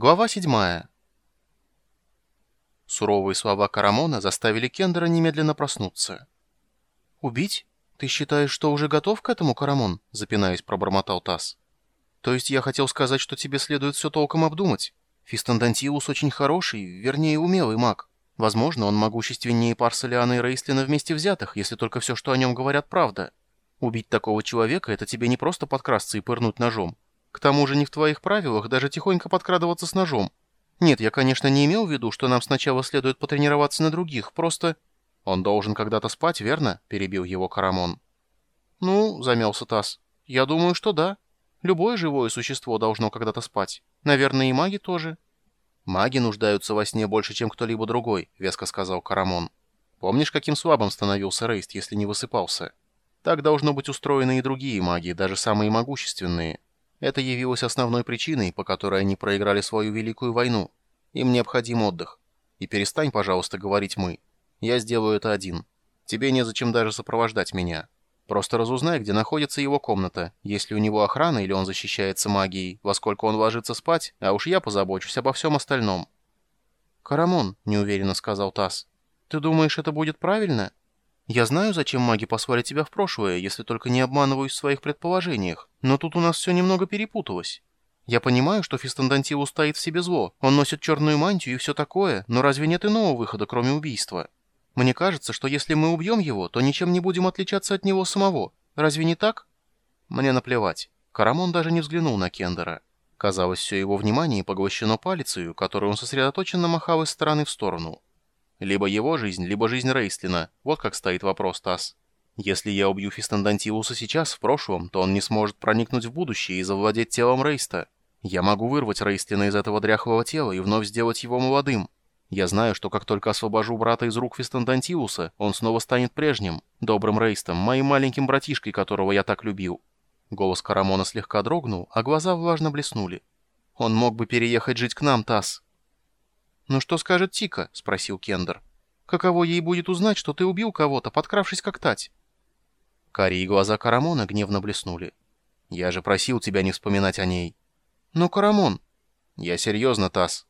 Глава 7. Суровые слова Карамона заставили Кендера немедленно проснуться. «Убить? Ты считаешь, что уже готов к этому, Карамон?» — запинаясь, пробормотал Тасс. «То есть я хотел сказать, что тебе следует все толком обдумать. Фистандантиус очень хороший, вернее, умелый маг. Возможно, он могущественнее Парсалиана и Рейслина вместе взятых, если только все, что о нем говорят, правда. Убить такого человека — это тебе не просто подкрасться и пырнуть ножом. К тому же не в твоих правилах даже тихонько подкрадываться с ножом. Нет, я, конечно, не имел в виду, что нам сначала следует потренироваться на других, просто... Он должен когда-то спать, верно? Перебил его Карамон. Ну, замялся Тасс. Я думаю, что да. Любое живое существо должно когда-то спать. Наверное, и маги тоже. Маги нуждаются во сне больше, чем кто-либо другой, веско сказал Карамон. Помнишь, каким слабым становился Рейст, если не высыпался? Так должно быть устроены и другие маги, даже самые могущественные. Это явилось основной причиной, по которой они проиграли свою великую войну. Им необходим отдых. И перестань, пожалуйста, говорить «мы». Я сделаю это один. Тебе незачем даже сопровождать меня. Просто разузнай, где находится его комната, есть ли у него охрана или он защищается магией, во сколько он ложится спать, а уж я позабочусь обо всем остальном». «Карамон», — неуверенно сказал Тасс, — «ты думаешь, это будет правильно?» Я знаю, зачем маги послали тебя в прошлое, если только не обманываюсь в своих предположениях, но тут у нас все немного перепуталось. Я понимаю, что Фистандантивус стоит в себе зло, он носит черную мантию и все такое, но разве нет иного выхода, кроме убийства? Мне кажется, что если мы убьем его, то ничем не будем отличаться от него самого. Разве не так? Мне наплевать. Карамон даже не взглянул на Кендера. Казалось, все его внимание поглощено палицею, которую он сосредоточенно махал из стороны в сторону. Либо его жизнь, либо жизнь Рейстлина. Вот как стоит вопрос, Тасс. Если я убью Фистандантиуса сейчас, в прошлом, то он не сможет проникнуть в будущее и завладеть телом Рейста. Я могу вырвать Рейстлина из этого дряхлого тела и вновь сделать его молодым. Я знаю, что как только освобожу брата из рук Фистандантиуса, он снова станет прежним, добрым Рейстом, моим маленьким братишкой, которого я так любил. Голос Карамона слегка дрогнул, а глаза влажно блеснули. Он мог бы переехать жить к нам, Тасс. «Ну что скажет Тика?» — спросил Кендер. «Каково ей будет узнать, что ты убил кого-то, подкравшись как тать?» Карие глаза Карамона гневно блеснули. «Я же просил тебя не вспоминать о ней». «Но, Карамон...» «Я серьезно, Тасс».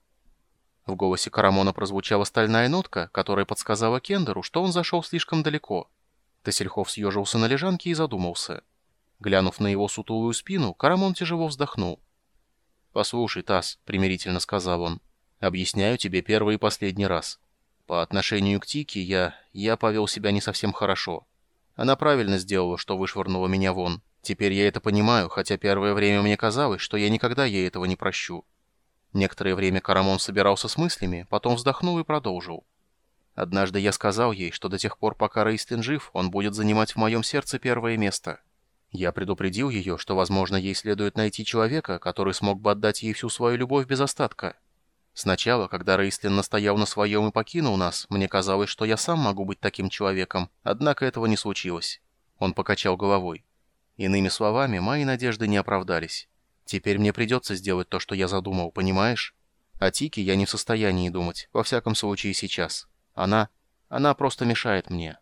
В голосе Карамона прозвучала стальная нотка, которая подсказала Кендеру, что он зашел слишком далеко. Тесельхов съежился на лежанке и задумался. Глянув на его сутулую спину, Карамон тяжело вздохнул. «Послушай, Тасс», — примирительно сказал он, — Объясняю тебе первый и последний раз. По отношению к Тике я... я повел себя не совсем хорошо. Она правильно сделала, что вышвырнула меня вон. Теперь я это понимаю, хотя первое время мне казалось, что я никогда ей этого не прощу. Некоторое время Карамон собирался с мыслями, потом вздохнул и продолжил. Однажды я сказал ей, что до тех пор, пока Рейстлин жив, он будет занимать в моем сердце первое место. Я предупредил ее, что, возможно, ей следует найти человека, который смог бы отдать ей всю свою любовь без остатка. Сначала, когда Рейслин настоял на своем и покинул нас, мне казалось, что я сам могу быть таким человеком, однако этого не случилось. Он покачал головой. Иными словами, мои надежды не оправдались. Теперь мне придется сделать то, что я задумал, понимаешь? О Тике я не в состоянии думать, во всяком случае сейчас. Она... она просто мешает мне.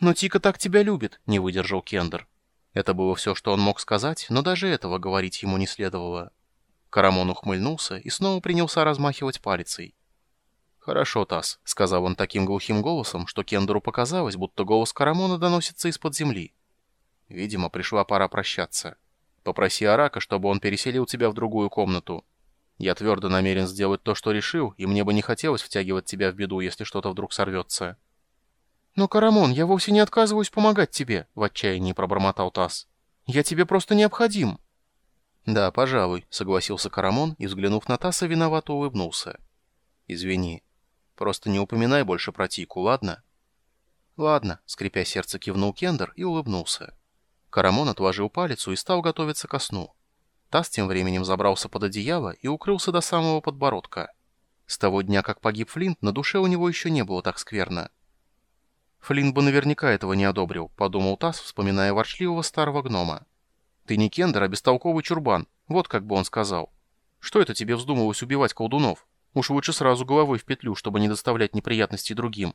«Но Тика так тебя любит», — не выдержал Кендер. Это было все, что он мог сказать, но даже этого говорить ему не следовало. Карамон ухмыльнулся и снова принялся размахивать палицей. «Хорошо, Тасс», — сказал он таким глухим голосом, что Кендеру показалось, будто голос Карамона доносится из-под земли. «Видимо, пришла пора прощаться. Попроси Арака, чтобы он переселил тебя в другую комнату. Я твердо намерен сделать то, что решил, и мне бы не хотелось втягивать тебя в беду, если что-то вдруг сорвется». «Но, Карамон, я вовсе не отказываюсь помогать тебе», — в отчаянии пробормотал Тасс. «Я тебе просто необходим». «Да, пожалуй», — согласился Карамон и, взглянув на Таса, виновато улыбнулся. «Извини. Просто не упоминай больше про Тику, ладно?» «Ладно», — скрипя сердце, кивнул Кендер и улыбнулся. Карамон отложил палец и стал готовиться ко сну. Тас тем временем забрался под одеяло и укрылся до самого подбородка. С того дня, как погиб Флинт, на душе у него еще не было так скверно. Флинт бы наверняка этого не одобрил, подумал Тас, вспоминая ворчливого старого гнома. Ты не кендер, а бестолковый чурбан. Вот как бы он сказал. Что это тебе вздумалось убивать колдунов? Уж лучше сразу головой в петлю, чтобы не доставлять неприятностей другим.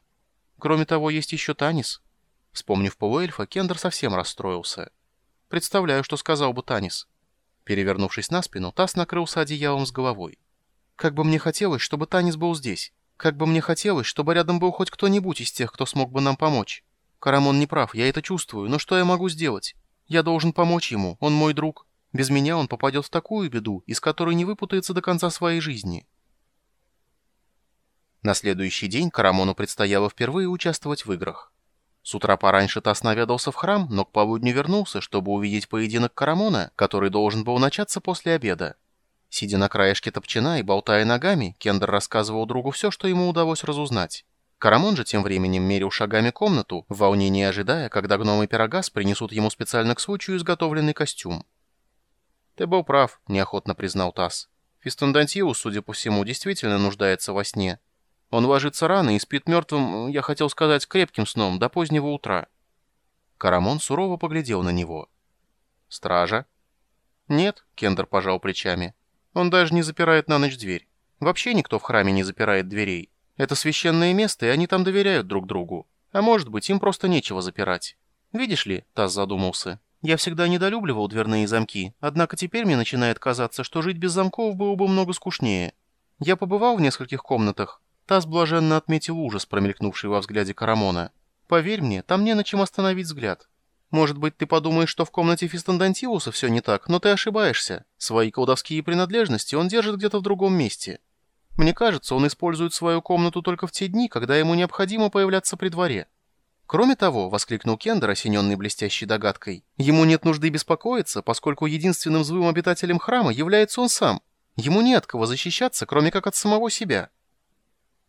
Кроме того, есть еще Танис. Вспомнив полуэльфа, Кендер совсем расстроился. Представляю, что сказал бы Танис. Перевернувшись на спину, Тас накрылся одеялом с головой. Как бы мне хотелось, чтобы Танис был здесь. Как бы мне хотелось, чтобы рядом был хоть кто-нибудь из тех, кто смог бы нам помочь. Карамон не прав, я это чувствую, но что я могу сделать? Я должен помочь ему, он мой друг. Без меня он попадет в такую беду, из которой не выпутается до конца своей жизни». На следующий день Карамону предстояло впервые участвовать в играх. С утра пораньше Тасс наведался в храм, но к полудню вернулся, чтобы увидеть поединок Карамона, который должен был начаться после обеда. Сидя на краешке топчина и болтая ногами, Кендер рассказывал другу все, что ему удалось разузнать. Карамон же тем временем мерил шагами комнату, в волнении ожидая, когда гном и пирогас принесут ему специально к случаю изготовленный костюм. «Ты был прав», — неохотно признал Тасс. «Фистандантиус, судя по всему, действительно нуждается во сне». Он ложится рано и спит мертвым, я хотел сказать, крепким сном, до позднего утра. Карамон сурово поглядел на него. «Стража?» «Нет», — Кендер пожал плечами. «Он даже не запирает на ночь дверь. Вообще никто в храме не запирает дверей. Это священное место, и они там доверяют друг другу. А может быть, им просто нечего запирать. Видишь ли, Таз задумался, я всегда недолюбливал дверные замки, однако теперь мне начинает казаться, что жить без замков было бы много скучнее. Я побывал в нескольких комнатах, Тасс блаженно отметил ужас, промелькнувший во взгляде Карамона. «Поверь мне, там не на чем остановить взгляд. Может быть, ты подумаешь, что в комнате Фистандантиуса все не так, но ты ошибаешься. Свои колдовские принадлежности он держит где-то в другом месте. Мне кажется, он использует свою комнату только в те дни, когда ему необходимо появляться при дворе». «Кроме того», — воскликнул Кендер, осененный блестящей догадкой, «ему нет нужды беспокоиться, поскольку единственным злым обитателем храма является он сам. Ему не от кого защищаться, кроме как от самого себя».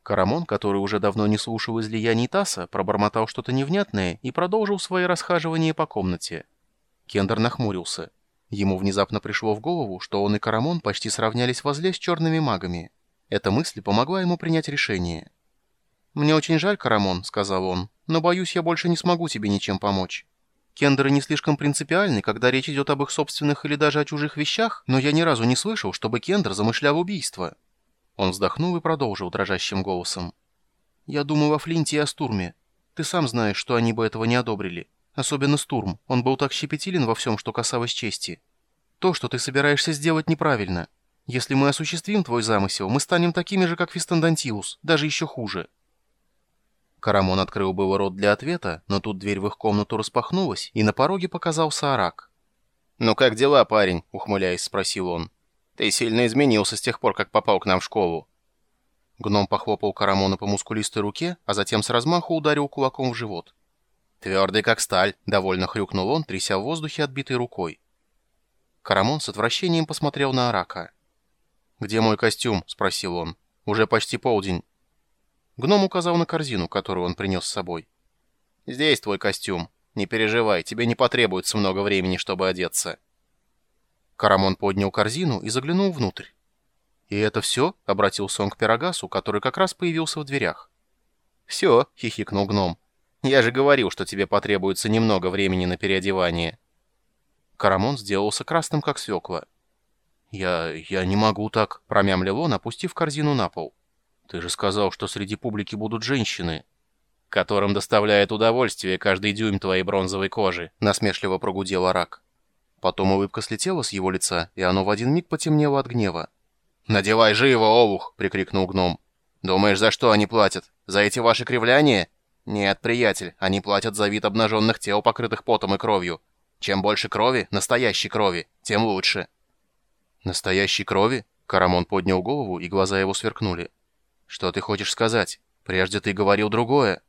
Карамон, который уже давно не слушал излияний Таса, пробормотал что-то невнятное и продолжил свои расхаживания по комнате. Кендер нахмурился. Ему внезапно пришло в голову, что он и Карамон почти сравнялись возле с черными магами. Эта мысль помогла ему принять решение. «Мне очень жаль, Карамон», — сказал он, — «но, боюсь, я больше не смогу тебе ничем помочь. Кендеры не слишком принципиальны, когда речь идет об их собственных или даже о чужих вещах, но я ни разу не слышал, чтобы Кендер замышлял убийство». Он вздохнул и продолжил дрожащим голосом. «Я думаю о Флинте и о Стурме. Ты сам знаешь, что они бы этого не одобрили. Особенно Стурм. Он был так щепетилен во всем, что касалось чести. То, что ты собираешься сделать, неправильно. Если мы осуществим твой замысел, мы станем такими же, как Фистандантиус, даже еще хуже». Карамон открыл было рот для ответа, но тут дверь в их комнату распахнулась, и на пороге показался Арак. «Ну как дела, парень?» — ухмыляясь, спросил он. Ты сильно изменился с тех пор, как попал к нам в школу». Гном похлопал Карамона по мускулистой руке, а затем с размаху ударил кулаком в живот. «Твердый, как сталь», — довольно хрюкнул он, тряся в воздухе отбитой рукой. Карамон с отвращением посмотрел на Арака. «Где мой костюм?» — спросил он. «Уже почти полдень». Гном указал на корзину, которую он принес с собой. «Здесь твой костюм. Не переживай, тебе не потребуется много времени, чтобы одеться». Карамон поднял корзину и заглянул внутрь. «И это все?» — обратился он к Пирогасу, который как раз появился в дверях. «Все», — хихикнул гном. «Я же говорил, что тебе потребуется немного времени на переодевание». Карамон сделался красным, как свекла. «Я... я не могу так», — промямлил он, опустив корзину на пол. «Ты же сказал, что среди публики будут женщины». «Которым доставляет удовольствие каждый дюйм твоей бронзовой кожи», — насмешливо прогудел Арак. Потом улыбка слетела с его лица, и оно в один миг потемнело от гнева. «Надевай живо, олух!» — прикрикнул гном. «Думаешь, за что они платят? За эти ваши кривляния? Нет, приятель, они платят за вид обнаженных тел, покрытых потом и кровью. Чем больше крови, настоящей крови, тем лучше». «Настоящей крови?» — Карамон поднял голову, и глаза его сверкнули. «Что ты хочешь сказать? Прежде ты говорил другое».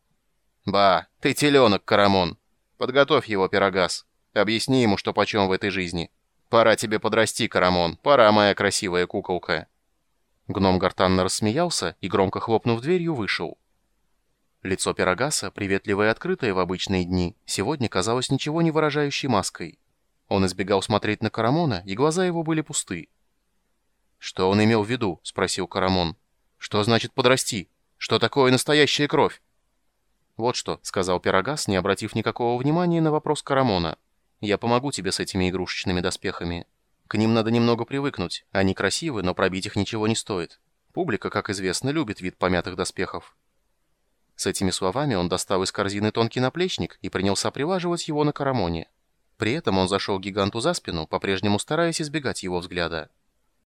«Ба, ты теленок, Карамон. Подготовь его, пирогаз». Объясни ему, что почем в этой жизни. Пора тебе подрасти, Карамон. Пора, моя красивая куколка». Гном гортанно рассмеялся и, громко хлопнув дверью, вышел. Лицо Пирогаса, приветливое и открытое в обычные дни, сегодня казалось ничего не выражающей маской. Он избегал смотреть на Карамона, и глаза его были пусты. «Что он имел в виду?» — спросил Карамон. «Что значит подрасти? Что такое настоящая кровь?» «Вот что», — сказал Пирогас, не обратив никакого внимания на вопрос Карамона. Я помогу тебе с этими игрушечными доспехами. К ним надо немного привыкнуть. Они красивы, но пробить их ничего не стоит. Публика, как известно, любит вид помятых доспехов. С этими словами он достал из корзины тонкий наплечник и принялся прилаживать его на карамоне. При этом он зашел гиганту за спину, по-прежнему стараясь избегать его взгляда.